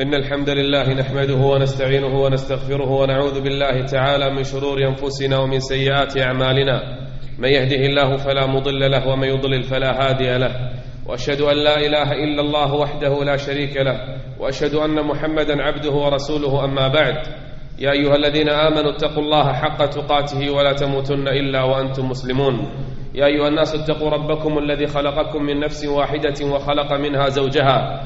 إن الحمد لله نحمده ونستعينه ونستغفره ونعوذ بالله تعالى من شرور أنفسنا ومن سيئات أعمالنا. من يهده الله فلا مضل له ومن يضلل فلا هادي له. وأشهد أن لا إله إلا الله وحده لا شريك له. وأشهد أن محمدا عبده ورسوله. أما بعد يا أيها الذين آمنوا اتقوا الله حق تقاته ولا تموتن إلا وأنتم مسلمون. يا أيها الناس اتقوا ربكم الذي خلقكم من نفس واحدة وخلق منها زوجها.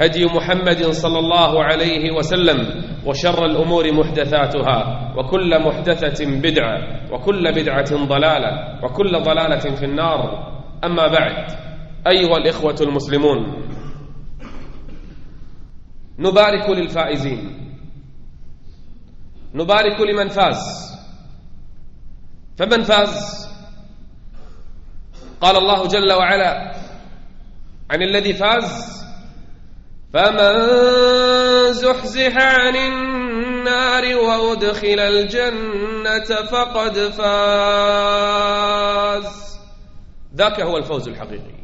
هدي محمد صلى الله عليه وسلم وشر الأمور محدثاتها وكل محدثة بدعة وكل بدعة ضلالة وكل ضلالة في النار. أما بعد أيها الإخوة المسلمون نبارك للفائزين. نبارك لمن فاز. فمن فاز؟ قال الله جل وعلا عن الذي فاز فمن زحزح عن النار وأدخل الجنة فقد فاز. ذاك هو الفوز الحقيقي.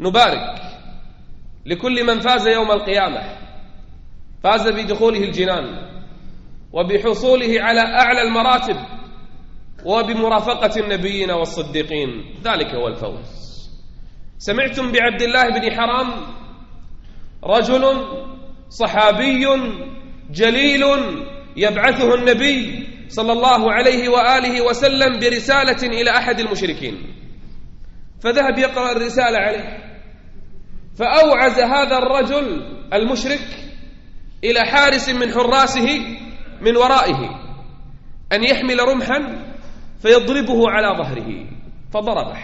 نبارك لكل من فاز يوم القيامة. فاز بدخوله الجنان وبحصوله على أعلى المراتب وبمرافقة النبيين والصديقين. ذلك هو الفوز. سمعتم بعبد الله بن حرام رجل صحابي جليل يبعثه النبي صلى الله عليه وآله وسلم برسالة إلى أحد المشركين. فذهب يقرأ الرسالة عليه فأوعز هذا الرجل المشرك إلى حارس من حراسه من ورائه أن يحمل رمحا فيضربه على ظهره فضربه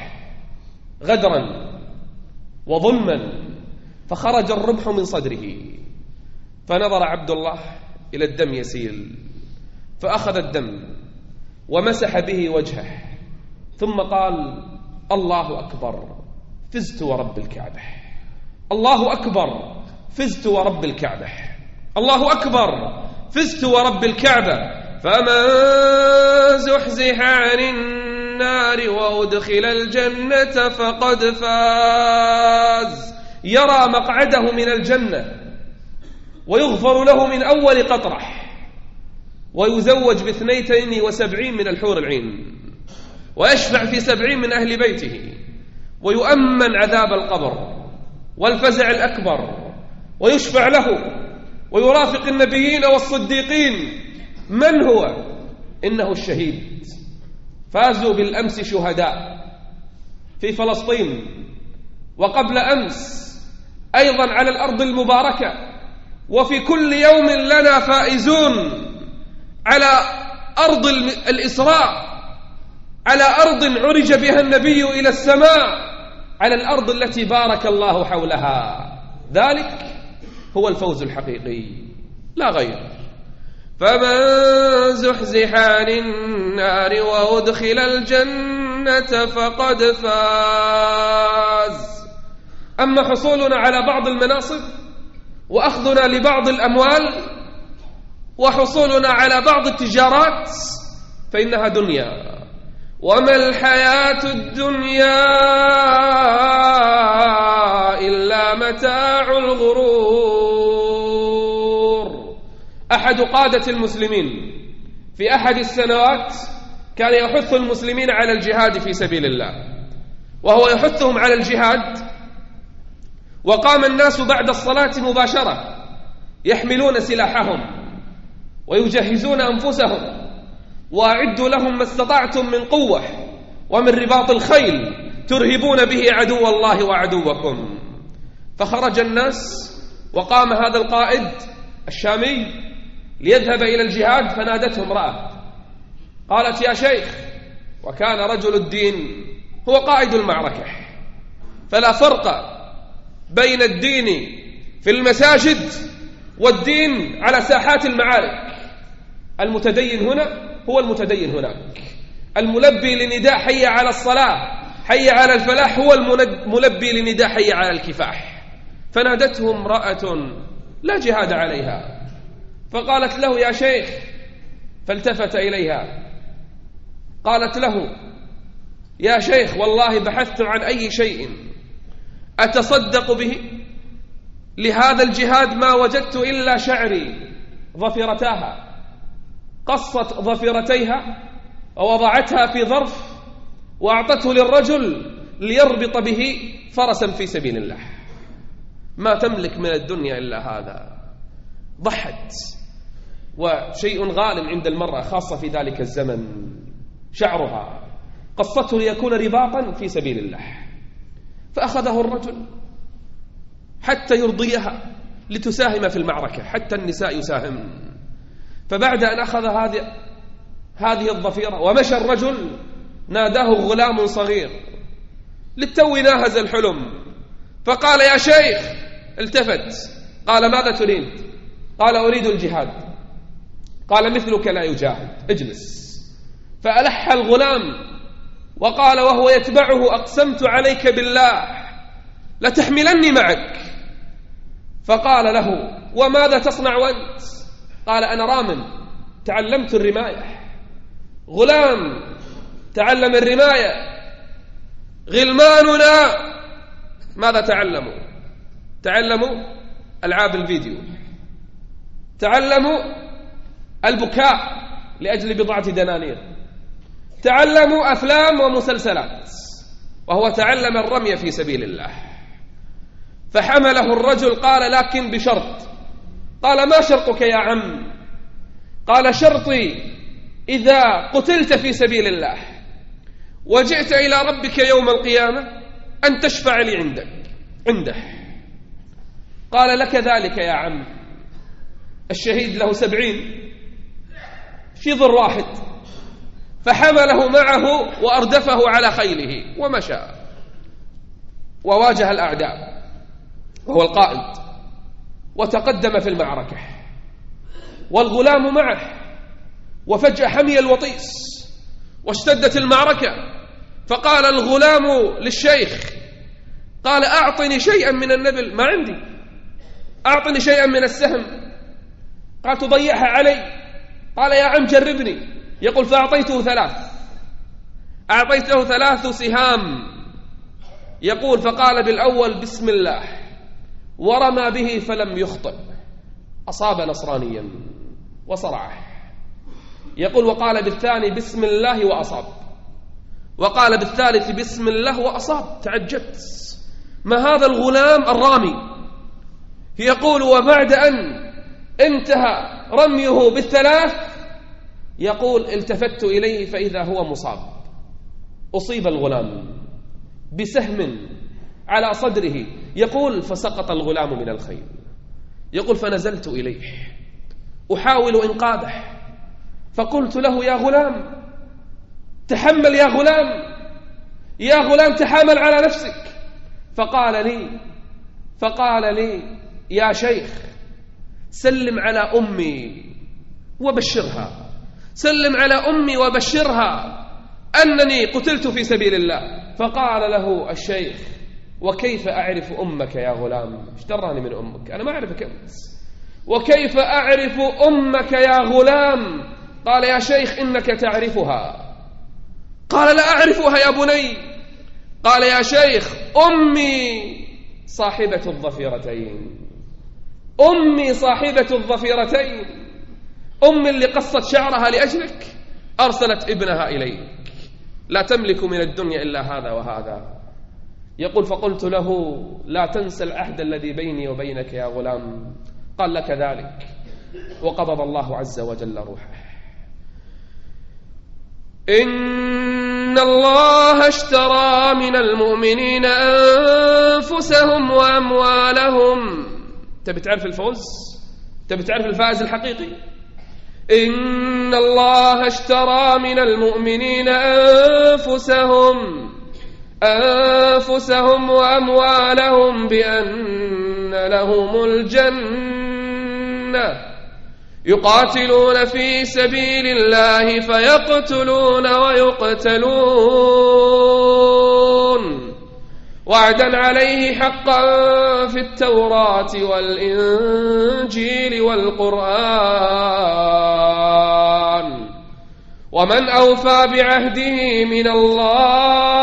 غدرا وظلما. فخرج الرمح من صدره. فنظر عبد الله إلى الدم يسيل فأخذ الدم ومسح به وجهه ثم قال الله أكبر فزت ورب الكعبة. الله أكبر فزت ورب الكعبة. الله أكبر فزت ورب الكعبة. فمن زحزح عن النار وأدخل الجنة فقد فاز. يرى مقعده من الجنة ويغفر له من أول قطرة ويزوج باثنيتين وسبعين من الحور العين ويشفع في سبعين من أهل بيته ويؤمن عذاب القبر والفزع الأكبر ويشفع له ويرافق النبيين والصديقين من هو؟ إنه الشهيد. فازوا بالأمس شهداء في فلسطين وقبل أمس أيضا على الأرض المباركة. وفي كل يوم لنا فائزون على أرض الإسراء على أرض عرج بها النبي إلى السماء على الأرض التي بارك الله حولها. ذلك هو الفوز الحقيقي لا غير. فمن زحزح عن النار وأدخل الجنة فقد فاز. أما حصولنا على بعض المناصب وأخذنا لبعض الأموال وحصولنا على بعض التجارات؟ فإنها دنيا. وما الحياة الدنيا إلا متاع الغرور. أحد قادة المسلمين في أحد السنوات كان يحث المسلمين على الجهاد في سبيل الله وهو يحثهم على الجهاد وقام الناس بعد الصلاة مباشرة يحملون سلاحهم ويجهزون أنفسهم وأعدوا لهم ما استطعتم من قوة ومن رباط الخيل ترهبون به عدو الله وعدوكم. فخرج الناس وقام هذا القائد الشامي ليذهب إلى الجهاد فنادته امرأة قالت يا شيخ وكان رجل الدين هو قائد المعركة فلا فرق بين الدين في المساجد والدين على ساحات المعارك. المتدين هنا هو المتدين هناك. الملبي لنداء حي على الصلاة حي على الفلاح هو الملبي لنداء حي على الكفاح. فنادته امرأة لا جهاد عليها. فقالت له يا شيخ فالتفت إليها. قالت له يا شيخ والله بحثت عن أي شيء. أتصدق به؟ لهذا الجهاد ما وجدت إلا شعري ظفرتاها قصت ظفرتيها ووضعتها في ظرف وأعطته للرجل ليربط به فرسا في سبيل الله. ما تملك من الدنيا إلا هذا. ضحت. وشيء غال عند المرأة خاصة في ذلك الزمن شعرها. قصته ليكون رباطا في سبيل الله. فأخذه الرجل حتى يرضيها لتساهم في المعركة حتى النساء يساهم. فبعد أن أخذ هذه هذه الضفيرة ومشى الرجل ناداه غلام صغير. للتو ناهز الحلم. فقال يا شيخ! التفت. قال ماذا تريد؟ قال أريد الجهاد. قال مثلك لا يجاهد. اجلس. فألح الغلام وقال وهو يتبعه أقسمت عليك بالله لتحملني معك. فقال له وماذا تصنع وأنت قال أنا رام تعلمت الرماية. غلام تعلم الرماية. غلماننا. ماذا تعلموا؟ تعلموا ألعاب الفيديو. تعلموا البكاء لأجل بضعة دنانير. تعلموا أفلام ومسلسلات وهو تعلم الرمي في سبيل الله. فحمله الرجل قال لكن بشرط. قال ما شرطك يا عم؟ قال شرطي إذا قتلت في سبيل الله وجئت إلى ربك يوم القيامة أن تشفع لي عندك عنده. قال لك ذلك يا عم. الشهيد له سبعين في ضر واحد. فحمله معه وأردفه على خيله ومشى وواجه الأعداء وهو القائد وتقدم في المعركة والغلام معه وفجأة حمي الوطيس واشتدت المعركة فقال الغلام للشيخ قال أعطني شيئا من النبل. ما عندي. أعطني شيئا من السهم. قال تضيعها علي. قال يا عم جربني. يقول فأعطيته ثلاث. أعطيته ثلاث سهام. يقول فقال بالأول بسم الله. ورمى به فلم يخطئ. أصاب نصرانيا وصرعه. يقول وقال بالثاني بسم الله وأصاب. وقال بالثالث بسم الله وأصاب. تعجبت. ما هذا الغلام الرامي؟ يقول وبعد أن انتهى رميه بالثلاث يقول التفت إليه فإذا هو مصاب. أصيب الغلام بسهم على صدره. يقول فسقط الغلام من الخيل. يقول فنزلت إليه. أحاول إنقاذه. فقلت له يا غلام تحمل يا غلام. يا غلام تحامل على نفسك. فقال لي فقال لي يا شيخ سلم على أمي وبشرها. سلم على أمي وبشرها أنني قتلت في سبيل الله. فقال له الشيخ وكيف أعرف أمك يا غلام؟ اشتراني من أمك أنا ما أعرفك أنت. وكيف أعرف أمك يا غلام؟ قال يا شيخ إنك تعرفها. قال لا أعرفها يا بني. قال يا شيخ أمي صاحبة الظفيرتين. أمي صاحبة الظفيرتين. أمي اللي قصت شعرها لأجلك أرسلت ابنها إليك. لا تملك من الدنيا إلا هذا وهذا. يقول فقلت له لا تنسى العهد الذي بيني وبينك يا غلام. قال لك ذلك. وقبض الله عز وجل روحه. إن الله اشترى من المؤمنين أنفسهم وأموالهم. تبي تعرف الفوز؟ تبي تعرف الفائز الحقيقي؟ إن الله اشترى من المؤمنين أنفسهم أنفسهم وأموالهم بأن لهم الجنة. يقاتلون في سبيل الله فيقتلون ويقتلون. وعدا عليه حقا في التوراة والإنجيل والقرآن. ومن أوفى بعهده من الله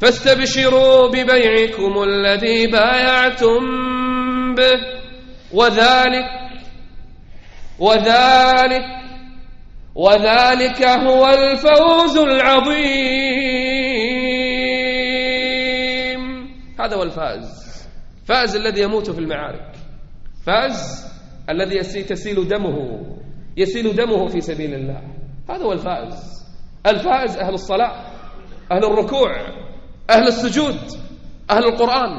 فاستبشروا ببيعكم الذي بايعتم به. وذلك وذلك وذلك هو الفوز العظيم. هذا هو الفائز فائز الذي يموت في المعارك. فائز الذي تسيل دمه. يسيل دمه في سبيل الله. هذا هو الفائز الفائز أهل الصلاة أهل الركوع أهل السجود أهل القرآن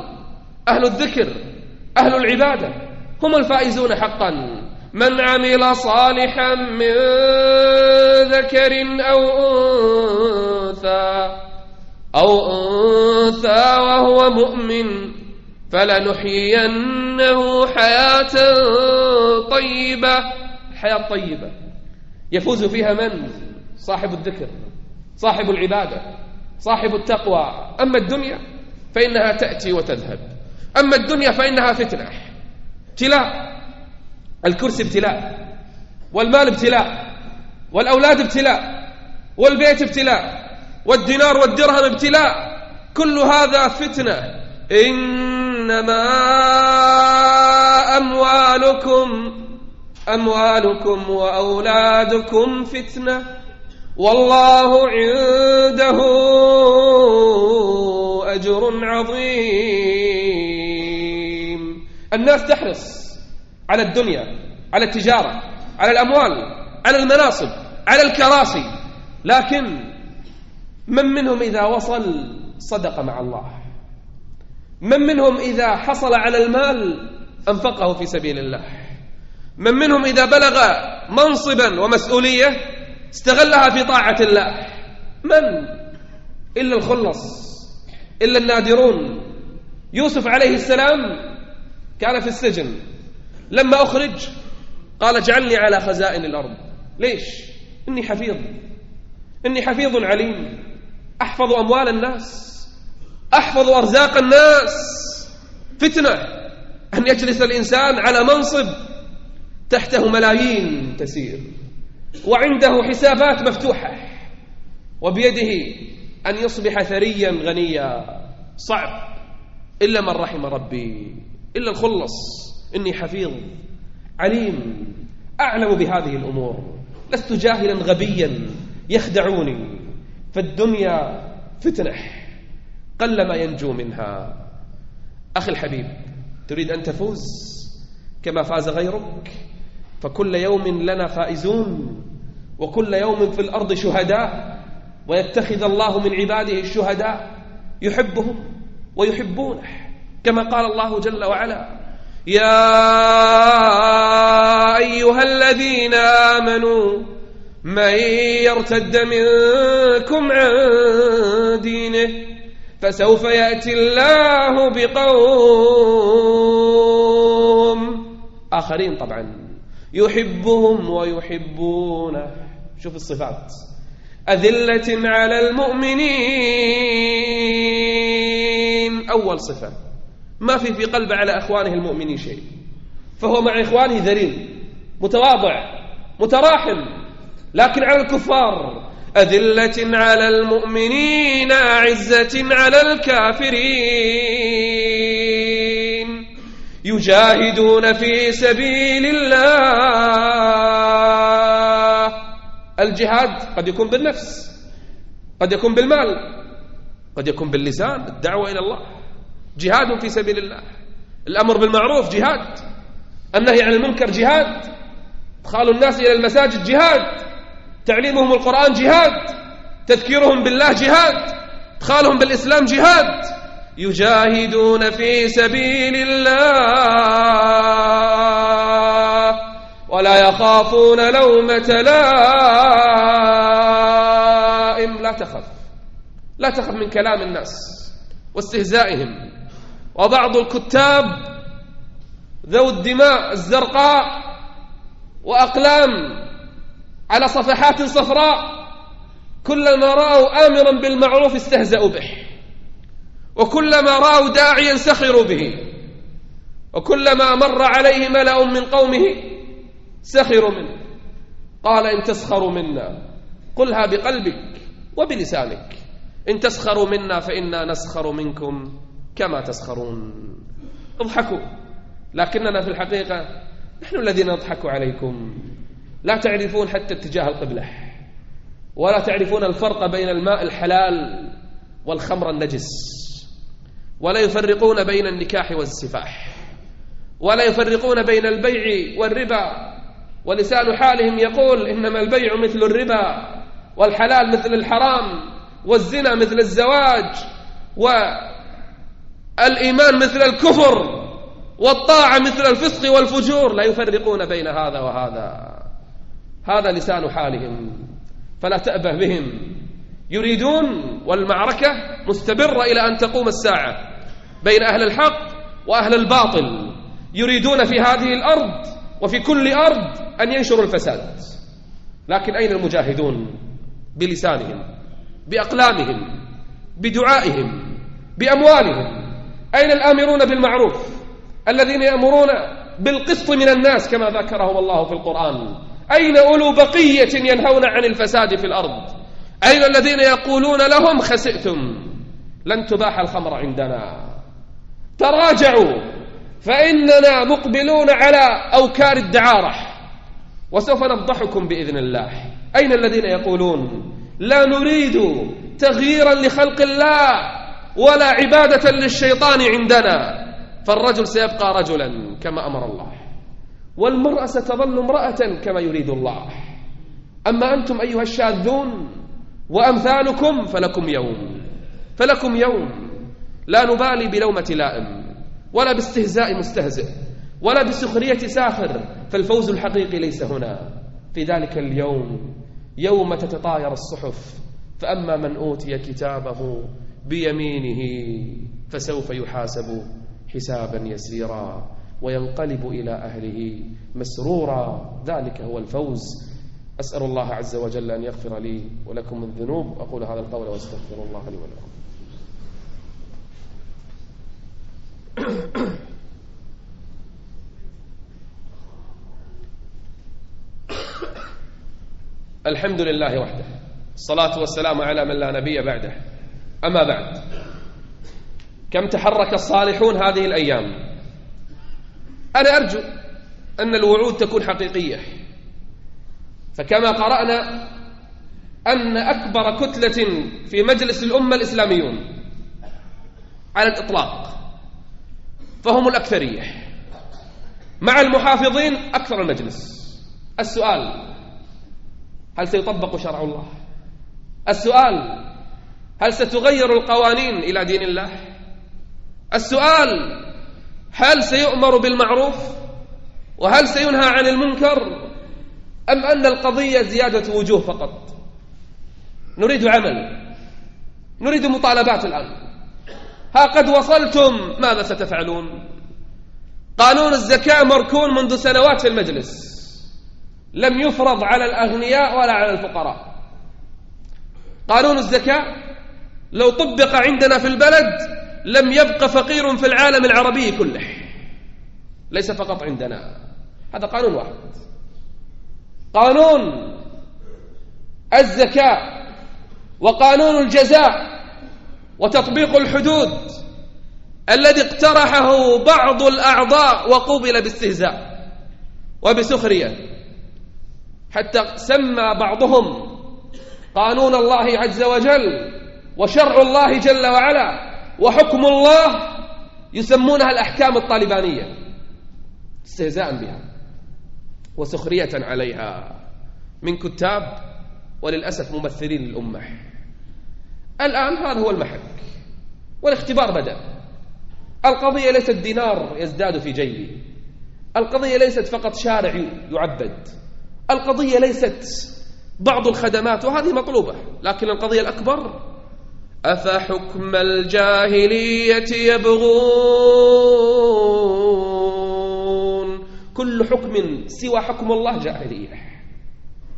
أهل الذكر أهل العبادة. هم الفائزون حقا. من عمل صالحا من ذكر أو أنثى أو أنثى وهو مؤمن فلنحيينه حياة طيبة. حياة طيبة. يفوز فيها من؟ صاحب الذكر صاحب العبادة صاحب التقوى. أما الدنيا فإنها تأتي وتذهب. أما الدنيا فإنها فتنة. ابتلاء. الكرسي ابتلاء. والمال ابتلاء. والأولاد ابتلاء. والبيت ابتلاء. والدينار والدرهم ابتلاء. كل هذا فتنة. إنما أموالكم أموالكم وأولادكم فتنة. والله عنده أجر عظيم. الناس تحرص على الدنيا على التجارة على الأموال على المناصب على الكراسي. لكن من منهم إذا وصل صدق مع الله. من منهم إذا حصل على المال أنفقه في سبيل الله. من منهم إذا بلغ منصبا ومسؤولية استغلها في طاعة الله. من؟ إلا الخلص إلا النادرون. يوسف عليه السلام كان في السجن. لما أخرج قال اجعلني على خزائن الأرض. ليش؟ إني حفيظ. إني حفيظ عليم. أحفظ أموال الناس أحفظ أرزاق الناس. فتنة أن يجلس الإنسان على منصب تحته ملايين تسير وعنده حسابات مفتوحة وبيده أن يصبح ثريا غنيا. صعب إلا من رحم ربي إلا الخلص. إني حفيظ عليم أعلم بهذه الأمور. لست جاهلا غبيا يخدعوني. فالدنيا فتنة. قلما ينجو منها. أخي الحبيب تريد أن تفوز؟ كما فاز غيرك. فكل يوم لنا فائزون وكل يوم في الأرض شهداء. ويتخذ الله من عباده الشهداء. يحبهم ويحبونه. كما قال الله جل وعلا يا أيها الذين آمنوا من يرتد منكم عن دينه فسوف يأتي الله بقوم آخرين طبعا يحبهم ويحبونه. شوف الصفات. أذلة على المؤمنين. أول صفة. ما في في قلبه على أخوانه المؤمنين شيء. فهو مع إخوانه ذليل متواضع متراحم. لكن على الكفار أذلة على المؤمنين أعزة على الكافرين. يجاهدون في سبيل الله. الجهاد قد يكون بالنفس قد يكون بالمال قد يكون باللسان الدعوة إلى الله. جهاد في سبيل الله. الأمر بالمعروف جهاد. النهي عن المنكر جهاد. إدخال الناس إلى المساجد جهاد. تعليمهم القرآن جهاد تذكيرهم بالله جهاد إدخالهم بالإسلام جهاد. يجاهدون في سبيل الله ولا يخافون لومة لائم. لا تخف لا تخف من كلام الناس واستهزائهم. وبعض الكتاب ذو الدماء الزرقاء وأقلام على صفحات صفراء. كلما رأوا آمرا بالمعروف استهزأوا به. وكلما رأوا داعيا سخروا به. وكلما مر عليه ملأ من قومه سخروا منه. قال إن تسخروا منا قلها بقلبك وبلسانك. إن تسخروا منا فإنا نسخر منكم كما تسخرون. اضحكوا لكننا في الحقيقة نحن الذين نضحك عليكم. لا تعرفون حتى اتجاه القبلة ولا تعرفون الفرق بين الماء الحلال والخمر النجس ولا يفرقون بين النكاح والسفاح ولا يفرقون بين البيع والربا. ولسان حالهم يقول إنما البيع مثل الربا والحلال مثل الحرام والزنا مثل الزواج والإيمان مثل الكفر والطاعة مثل الفسق والفجور. لا يفرقون بين هذا وهذا. هذا لسان حالهم. فلا تأبه بهم. يريدون والمعركة مستمرة إلى أن تقوم الساعة بين أهل الحق وأهل الباطل. يريدون في هذه الأرض وفي كل أرض أن ينشروا الفساد. لكن أين المجاهدون؟ بلسانهم بأقلامهم بدعائهم بأموالهم. أين الآمرون بالمعروف؟ الذين يأمرون بالقسط من الناس كما ذكرهم الله في القرآن. أين أولو بقية ينهون عن الفساد في الأرض؟ أين الذين يقولون لهم خسئتم؟ لن تباح الخمر عندنا. تراجعوا فإننا مقبلون على أوكار الدعارة وسوف نفضحكم بإذن الله. أين الذين يقولون؟ لا نريد تغييرا لخلق الله ولا عبادة للشيطان عندنا. فالرجل سيبقى رجلا كما أمر الله. والمرأة ستظل امرأة كما يريد الله. أما أنتم أيها الشاذون وأمثالكم فلكم يوم فلكم يوم لا نبالي بلومة لائم ولا باستهزاء مستهزئ ولا بسخرية ساخر فالفوز الحقيقي ليس هنا. في ذلك اليوم يوم تتطاير الصحف فأما من أوتي كتابه بيمينه فسوف يحاسب حسابا يسيرا. وينقلب إلى أهله. مسرورا ذلك هو الفوز. أسأل الله عز وجل أن يغفر لي ولكم الذنوب. أقول هذا القول واستغفر الله لي ولكم. الحمد لله وحده. الصلاة والسلام على من لا نبي بعده. أما بعد. كم تحرك الصالحون هذه الأيام؟ أنا أرجو أن الوعود تكون حقيقية. فكما قرأنا أن أكبر كتلة في مجلس الأمة الإسلاميون على الإطلاق فهم الأكثرية. مع المحافظين أكثر المجلس. السؤال هل سيطبق شرع الله؟ السؤال هل ستغير القوانين إلى دين الله؟ السؤال هل سيؤمر بالمعروف وهل سينهى عن المنكر أم أن القضية زيادة وجوه فقط؟ نريد عمل نريد مطالبات الآن. ها قد وصلتم ماذا ستفعلون؟ قانون الزكاة مركون منذ سنوات في المجلس. لم يفرض على الأغنياء ولا على الفقراء. قانون الزكاة لو طبق عندنا في البلد لم يبق فقير في العالم العربي كله. ليس فقط عندنا. هذا قانون واحد. قانون الزكاة وقانون الجزاء وتطبيق الحدود الذي اقترحه بعض الأعضاء وقوبل باستهزاء وبسخرية. حتى سمى بعضهم قانون الله عز وجل وشرع الله جل وعلا وحكم الله يسمونها الأحكام الطالبانية. استهزاء بها وسخرية عليها. من كتاب وللأسف ممثلين للأمة. الآن هذا هو المحك. والاختبار بدأ. القضية ليست دينار يزداد في جيبي. القضية ليست فقط شارع يعبد. القضية ليست بعض الخدمات وهذه مطلوبة لكن القضية الأكبر أفحكم الجاهلية يبغون؟ كل حكم سوى حكم الله جاهلية.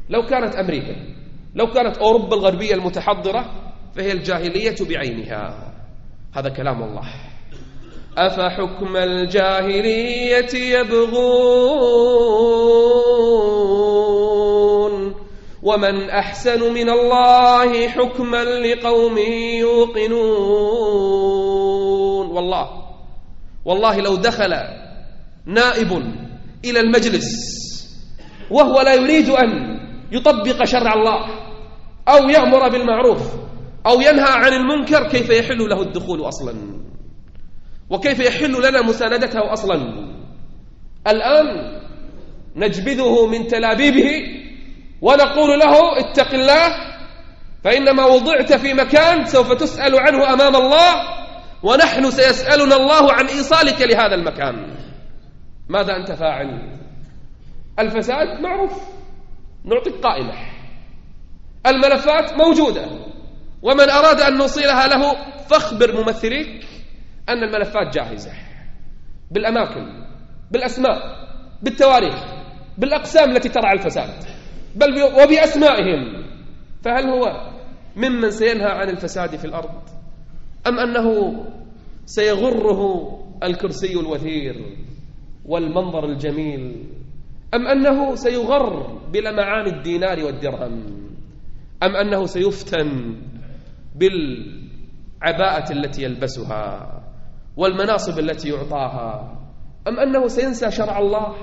لو كانت أمريكا لو كانت أوروبا الغربية المتحضرة فهي الجاهلية بعينها. هذا كلام الله. أفحكم الجاهلية يبغون؟ ومن أحسن من الله حكما لقوم يوقنون والله والله لو دخل نائب إلى المجلس وهو لا يريد أن يطبق شرع الله أو يأمر بالمعروف أو ينهى عن المنكر كيف يحل له الدخول أصلا؟ وكيف يحل لنا مساندته أصلا؟ الآن نجبذه من تلابيبه ونقول له اتق الله فإنما وضعت في مكان سوف تسأل عنه أمام الله ونحن سيسألنا الله عن إيصالك لهذا المكان. ماذا أنت فاعل؟ الفساد معروف نعطيك قائمة. الملفات موجودة ومن أراد أن نوصلها له فاخبر ممثليك أن الملفات جاهزة. بالأماكن بالأسماء بالتواريخ بالأقسام التي ترعى الفساد. بل وبأسمائهم. فهل هو ممن سينهى عن الفساد في الأرض؟ أم أنه سيغره الكرسي الوثير والمنظر الجميل؟ أم أنه سيغر بلمعان الدينار والدرهم؟ أم أنه سيفتن بالعباءة التي يلبسها والمناصب التي يعطاها؟ أم أنه سينسى شرع الله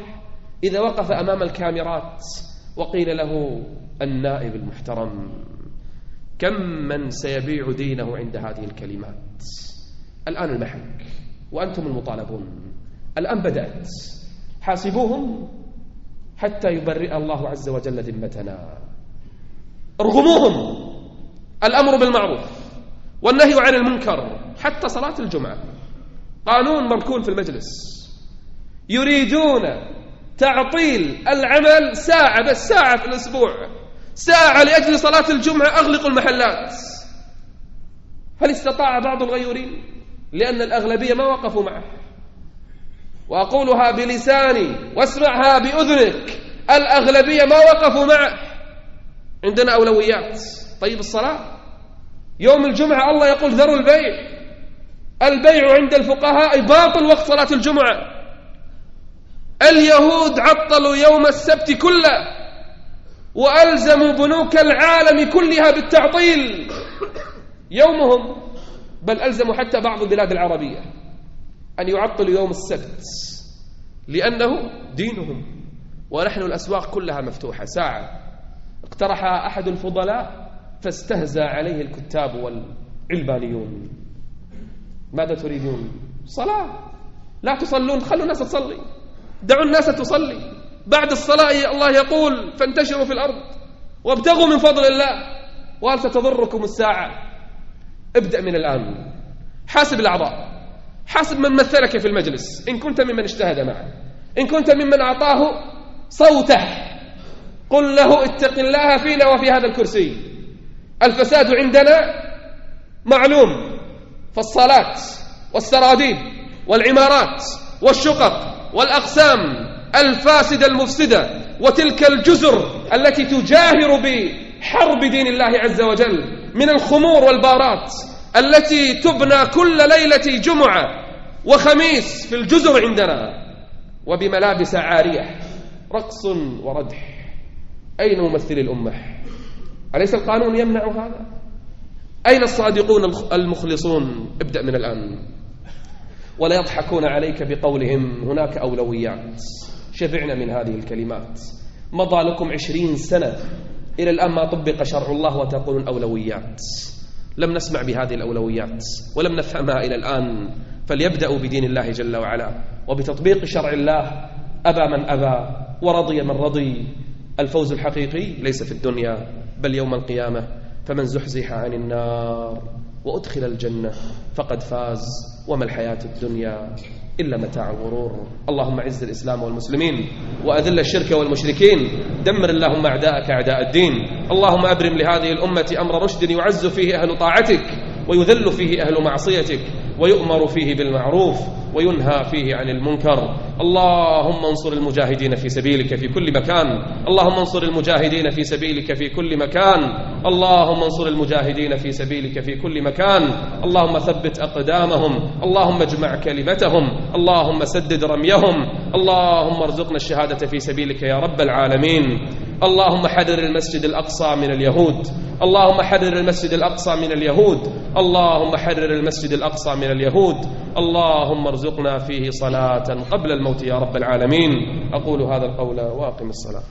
إذا وقف أمام الكاميرات وقيل له النائب المحترم كم من سيبيع دينه عند هذه الكلمات؟ الآن المحك وأنتم المطالبون. الآن بدأت. حاسبوهم حتى يبرئ الله عز وجل ذمتنا. ارغموهم. الأمر بالمعروف والنهي عن المنكر حتى صلاة الجمعة. قانون مركون في المجلس. يريدون تعطيل العمل ساعة بس ساعة في الأسبوع. ساعة لأجل صلاة الجمعة أغلقوا المحلات. هل استطاع بعض الغيورين؟ لأن الأغلبية ما وقفوا معه. وأقولها بلساني واسمعها بأذنك. الأغلبية ما وقفوا معه. عندنا أولويات. طيب الصلاة؟ يوم الجمعة الله يقول ذروا البيع. البيع عند الفقهاء باطل وقت صلاة الجمعة. اليهود عطلوا يوم السبت كله وألزموا بنوك العالم كلها بالتعطيل. يومهم بل ألزموا حتى بعض البلاد العربية أن يعطلوا يوم السبت لأنه دينهم ونحن الأسواق كلها مفتوحة. ساعة اقترح أحد الفضلاء فاستهزى عليه الكتاب والعلبانيون. ماذا تريدون؟ صلاة. لا تصلون خلوا الناس تصلي دعوا الناس تصلي. بعد الصلاة الله يقول فانتشروا في الأرض وابتغوا من فضل الله. وهل ستضركم الساعة. ابدأ من الآن. حاسب الأعضاء. حاسب من مثلك في المجلس. إن كنت ممن اجتهد معه. إن كنت ممن أعطاه صوته. قل له اتق الله فينا وفي هذا الكرسي. الفساد عندنا معلوم. فالصلاة والسراديب والعمارات والشقق والأقسام الفاسدة المفسدة وتلك الجزر التي تجاهر بحرب دين الله عز وجل من الخمور والبارات التي تبنى كل ليلة جمعة وخميس في الجزر عندنا وبملابس عارية رقص وردح. أين ممثل الأمة؟ أليس القانون يمنع هذا؟ أين الصادقون المخلصون؟ ابدأ من الآن. ولا يضحكون عليك بقولهم. هناك أولويات. شفعنا من هذه الكلمات. مضى لكم عشرين سنة. إلى الآن ما طبق شرع الله وتقولون أولويات. لم نسمع بهذه الأولويات ولم نفهمها إلى الآن. فليبدأوا بدين الله جل وعلا. وبتطبيق شرع الله أبى من أبى ورضي من رضي. الفوز الحقيقي ليس في الدنيا بل يوم القيامة. فمن زحزح عن النار وأدخل الجنة فقد فاز. وما الحياة الدنيا إلا متاع الغرور. اللهم عز الإسلام والمسلمين وأذل الشرك والمشركين. دمر اللهم أعداءك أعداء الدين. اللهم أبرم لهذه الأمة أمر رشد يعز فيه أهل طاعتك ويذل فيه أهل معصيتك. ويؤمر فيه بالمعروف وينهى فيه عن المنكر. اللهم انصر المجاهدين في سبيلك في كل مكان. اللهم انصر المجاهدين في سبيلك في كل مكان. اللهم انصر المجاهدين في سبيلك في كل مكان. اللهم ثبت أقدامهم. اللهم اجمع كلمتهم. اللهم سدد رميهم. اللهم ارزقنا الشهادة في سبيلك يا رب العالمين. اللهم حرر المسجد الأقصى من اليهود. اللهم حرر المسجد الأقصى من اليهود. اللهم حرر المسجد الأقصى من اليهود. اللهم ارزقنا فيه صلاة قبل الموت يا رب العالمين. أقول هذا القول وأقم الصلاة.